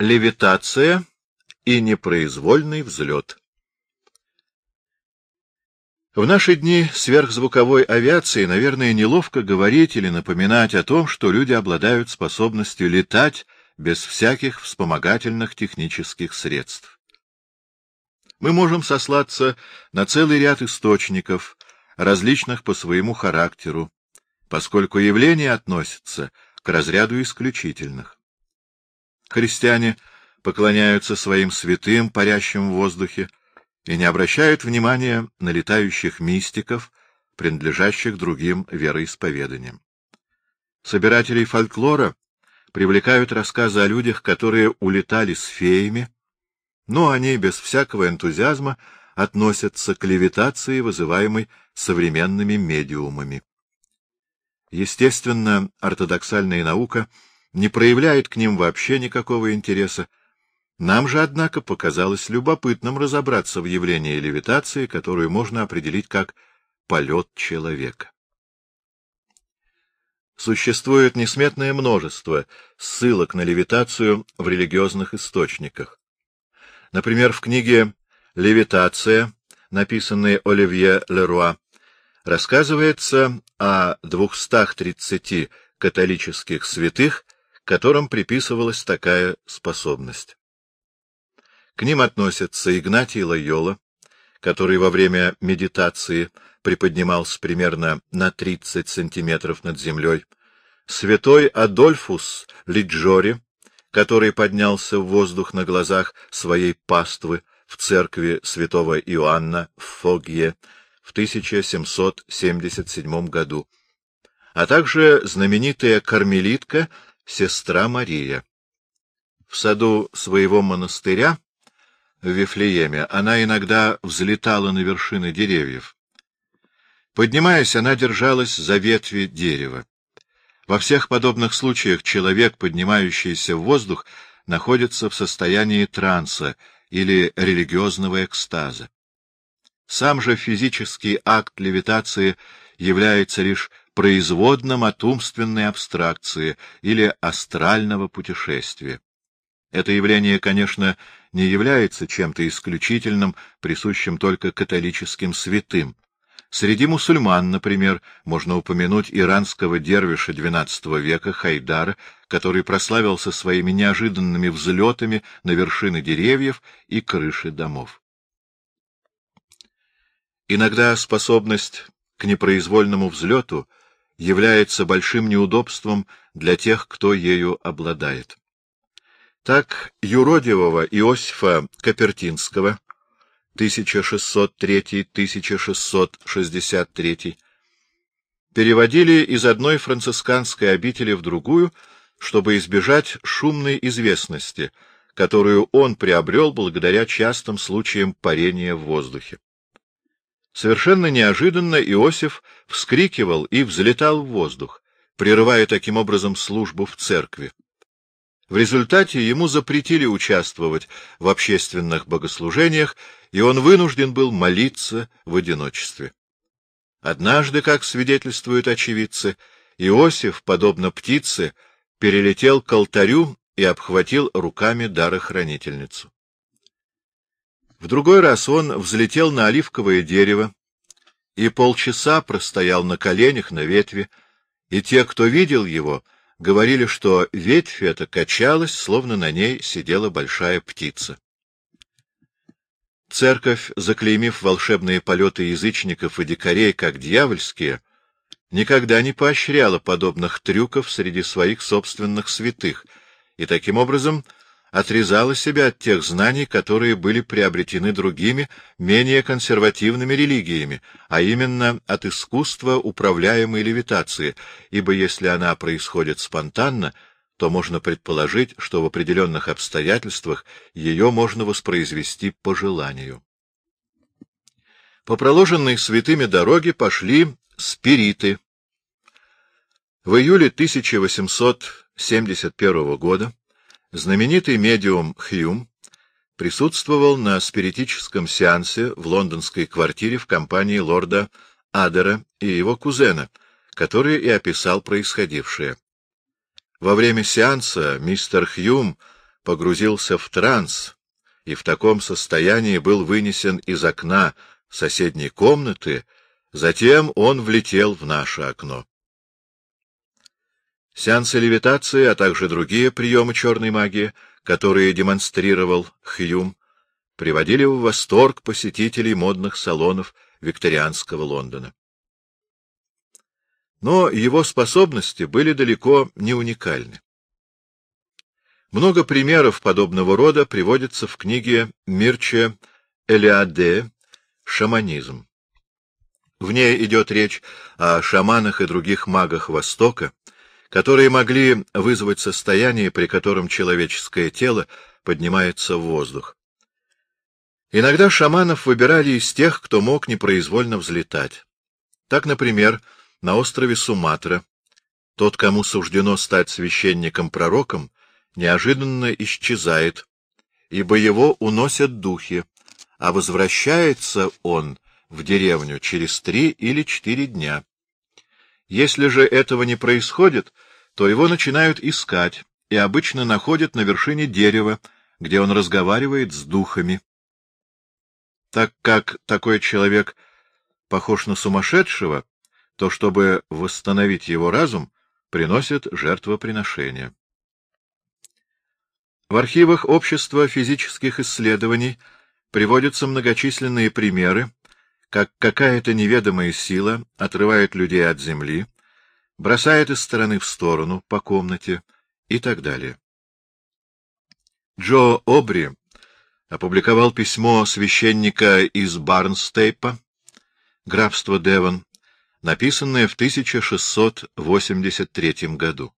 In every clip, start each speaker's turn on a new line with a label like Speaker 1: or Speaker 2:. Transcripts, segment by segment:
Speaker 1: Левитация и непроизвольный взлет В наши дни сверхзвуковой авиации, наверное, неловко говорить или напоминать о том, что люди обладают способностью летать без всяких вспомогательных технических средств. Мы можем сослаться на целый ряд источников, различных по своему характеру, поскольку явления относятся к разряду исключительных. Христиане поклоняются своим святым, парящим в воздухе, и не обращают внимания на летающих мистиков, принадлежащих другим вероисповеданиям. Собирателей фольклора привлекают рассказы о людях, которые улетали с феями, но они без всякого энтузиазма относятся к левитации, вызываемой современными медиумами. Естественно, ортодоксальная наука — не проявляет к ним вообще никакого интереса. Нам же, однако, показалось любопытным разобраться в явлении левитации, которую можно определить как полет человека. Существует несметное множество ссылок на левитацию в религиозных источниках. Например, в книге «Левитация», написанной Оливье Леруа, рассказывается о 230 католических святых, которым приписывалась такая способность. К ним относятся Игнатий Лойола, который во время медитации приподнимался примерно на 30 сантиметров над землей, святой Адольфус Лиджори, который поднялся в воздух на глазах своей паствы в церкви святого Иоанна в Фогье в 1777 году, а также знаменитая кармелитка сестра Мария. В саду своего монастыря в Вифлееме она иногда взлетала на вершины деревьев. Поднимаясь, она держалась за ветви дерева. Во всех подобных случаях человек, поднимающийся в воздух, находится в состоянии транса или религиозного экстаза. Сам же физический акт левитации является лишь производном от умственной абстракции или астрального путешествия. Это явление, конечно, не является чем-то исключительным, присущим только католическим святым. Среди мусульман, например, можно упомянуть иранского дервиша XII века Хайдара, который прославился своими неожиданными взлетами на вершины деревьев и крыши домов. Иногда способность к непроизвольному взлету — является большим неудобством для тех, кто ею обладает. Так юродивого Иосифа Капертинского 1603-1663 переводили из одной францисканской обители в другую, чтобы избежать шумной известности, которую он приобрел благодаря частым случаям парения в воздухе. Совершенно неожиданно Иосиф вскрикивал и взлетал в воздух, прерывая таким образом службу в церкви. В результате ему запретили участвовать в общественных богослужениях, и он вынужден был молиться в одиночестве. Однажды, как свидетельствуют очевидцы, Иосиф, подобно птице, перелетел к алтарю и обхватил руками дарохранительницу. В другой раз он взлетел на оливковое дерево и полчаса простоял на коленях на ветви, и те, кто видел его, говорили, что ветвь эта качалась, словно на ней сидела большая птица. Церковь, заклеймив волшебные полеты язычников и дикарей как дьявольские, никогда не поощряла подобных трюков среди своих собственных святых, и таким образом отрезала себя от тех знаний, которые были приобретены другими, менее консервативными религиями, а именно от искусства управляемой левитации, ибо если она происходит спонтанно, то можно предположить, что в определенных обстоятельствах ее можно воспроизвести по желанию. По проложенной святыми дороге пошли спириты. В июле 1871 года Знаменитый медиум Хьюм присутствовал на спиритическом сеансе в лондонской квартире в компании лорда Адера и его кузена, который и описал происходившее. Во время сеанса мистер Хьюм погрузился в транс и в таком состоянии был вынесен из окна соседней комнаты, затем он влетел в наше окно. Сеансы левитации, а также другие приемы черной магии, которые демонстрировал Хьюм, приводили в восторг посетителей модных салонов викторианского Лондона. Но его способности были далеко не уникальны. Много примеров подобного рода приводится в книге Мирче Элиаде «Шаманизм». В ней идет речь о шаманах и других магах Востока, которые могли вызвать состояние, при котором человеческое тело поднимается в воздух. Иногда шаманов выбирали из тех, кто мог непроизвольно взлетать. Так, например, на острове Суматра тот, кому суждено стать священником-пророком, неожиданно исчезает, ибо его уносят духи, а возвращается он в деревню через три или четыре дня. Если же этого не происходит, то его начинают искать и обычно находят на вершине дерева, где он разговаривает с духами. Так как такой человек похож на сумасшедшего, то, чтобы восстановить его разум, приносят жертвоприношения. В архивах Общества физических исследований приводятся многочисленные примеры, как какая-то неведомая сила отрывает людей от земли, бросает из стороны в сторону, по комнате и так далее. Джо Обри опубликовал письмо священника из Барнстейпа, графство Девон, написанное в 1683 году.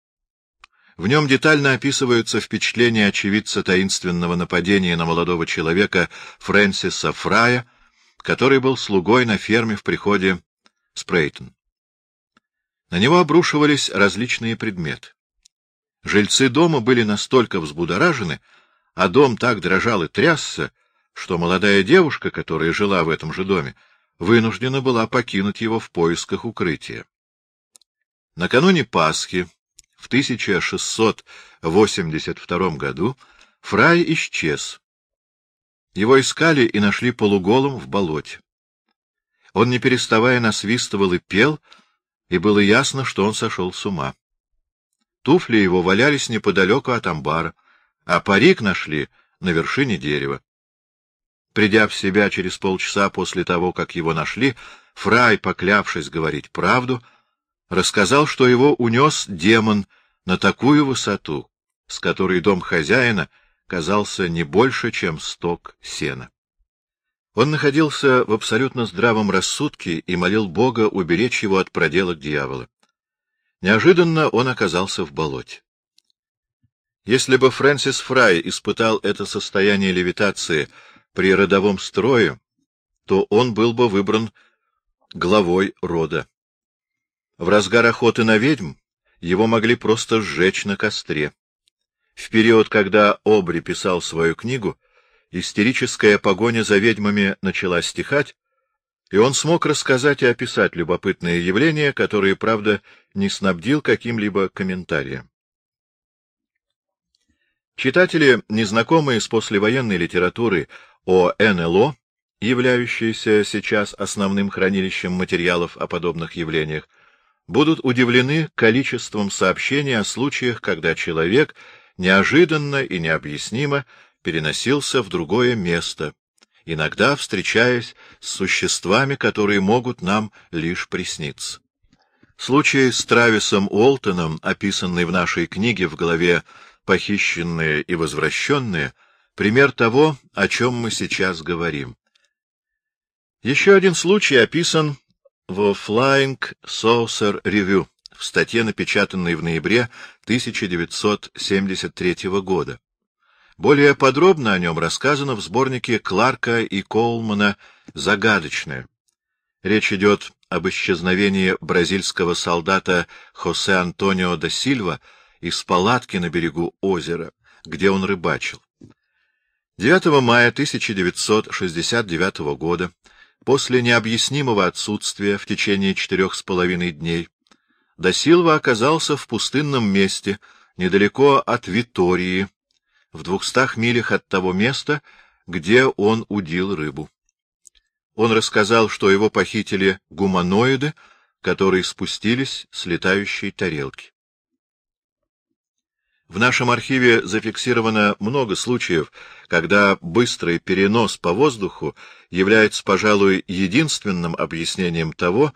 Speaker 1: В нем детально описываются впечатления очевидца таинственного нападения на молодого человека Фрэнсиса Фрая, который был слугой на ферме в приходе Спрейтон. На него обрушивались различные предметы. Жильцы дома были настолько взбудоражены, а дом так дрожал и трясся, что молодая девушка, которая жила в этом же доме, вынуждена была покинуть его в поисках укрытия. Накануне Пасхи в 1682 году Фрай исчез. Его искали и нашли полуголым в болоте. Он, не переставая, насвистывал и пел, и было ясно, что он сошел с ума. Туфли его валялись неподалеку от амбара, а парик нашли на вершине дерева. Придя в себя через полчаса после того, как его нашли, Фрай, поклявшись говорить правду, — рассказал, что его унес демон на такую высоту, с которой дом хозяина казался не больше, чем сток сена. Он находился в абсолютно здравом рассудке и молил Бога уберечь его от проделок дьявола. Неожиданно он оказался в болоте. Если бы Фрэнсис Фрай испытал это состояние левитации при родовом строе, то он был бы выбран главой рода. В разгар охоты на ведьм его могли просто сжечь на костре. В период, когда Обри писал свою книгу, истерическая погоня за ведьмами начала стихать, и он смог рассказать и описать любопытные явления, которые, правда, не снабдил каким-либо комментарием. Читатели, незнакомые с послевоенной литературы о НЛО, являющиеся сейчас основным хранилищем материалов о подобных явлениях, будут удивлены количеством сообщений о случаях, когда человек неожиданно и необъяснимо переносился в другое место, иногда встречаясь с существами, которые могут нам лишь присниться. Случай с Трависом Уолтоном, описанный в нашей книге в главе «Похищенные и возвращенные», пример того, о чем мы сейчас говорим. Еще один случай описан в Flying Saucer Review в статье, напечатанной в ноябре 1973 года. Более подробно о нем рассказано в сборнике Кларка и Колмана «Загадочное». Речь идет об исчезновении бразильского солдата Хосе Антонио да Сильва из палатки на берегу озера, где он рыбачил. 9 мая 1969 года После необъяснимого отсутствия в течение четырех с половиной дней Досилва оказался в пустынном месте, недалеко от Витории, в двухстах милях от того места, где он удил рыбу. Он рассказал, что его похитили гуманоиды, которые спустились с летающей тарелки. В нашем архиве зафиксировано много случаев, когда быстрый перенос по воздуху является, пожалуй, единственным объяснением того,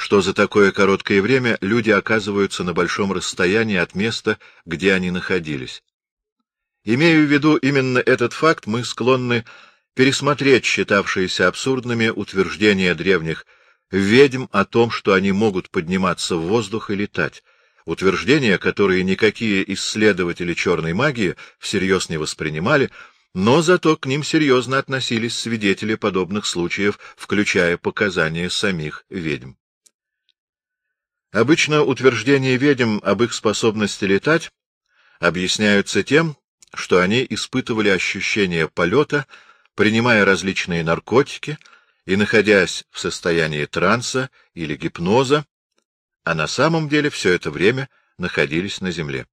Speaker 1: что за такое короткое время люди оказываются на большом расстоянии от места, где они находились. Имея в виду именно этот факт, мы склонны пересмотреть считавшиеся абсурдными утверждения древних ведьм о том, что они могут подниматься в воздух и летать, утверждения, которые никакие исследователи черной магии всерьез не воспринимали, но зато к ним серьезно относились свидетели подобных случаев, включая показания самих ведьм. Обычно утверждения ведьм об их способности летать объясняются тем, что они испытывали ощущение полета, принимая различные наркотики и находясь в состоянии транса или гипноза, а на самом деле все это время находились на земле.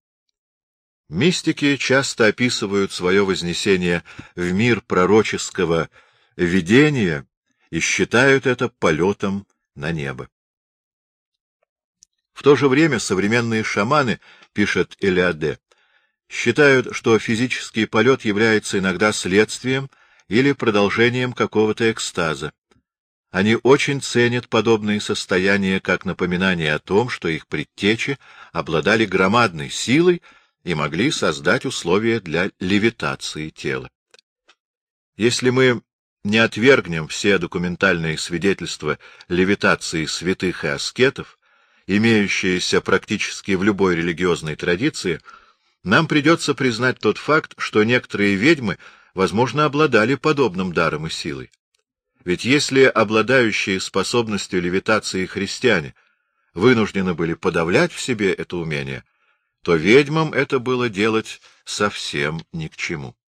Speaker 1: Мистики часто описывают свое вознесение в мир пророческого видения и считают это полетом на небо. В то же время современные шаманы, пишет Элиаде, считают, что физический полет является иногда следствием или продолжением какого-то экстаза. Они очень ценят подобные состояния как напоминание о том, что их предтечи обладали громадной силой и могли создать условия для левитации тела. Если мы не отвергнем все документальные свидетельства левитации святых и аскетов, имеющиеся практически в любой религиозной традиции, нам придется признать тот факт, что некоторые ведьмы, возможно, обладали подобным даром и силой. Ведь если обладающие способностью левитации христиане вынуждены были подавлять в себе это умение, то ведьмам это было делать совсем ни к чему.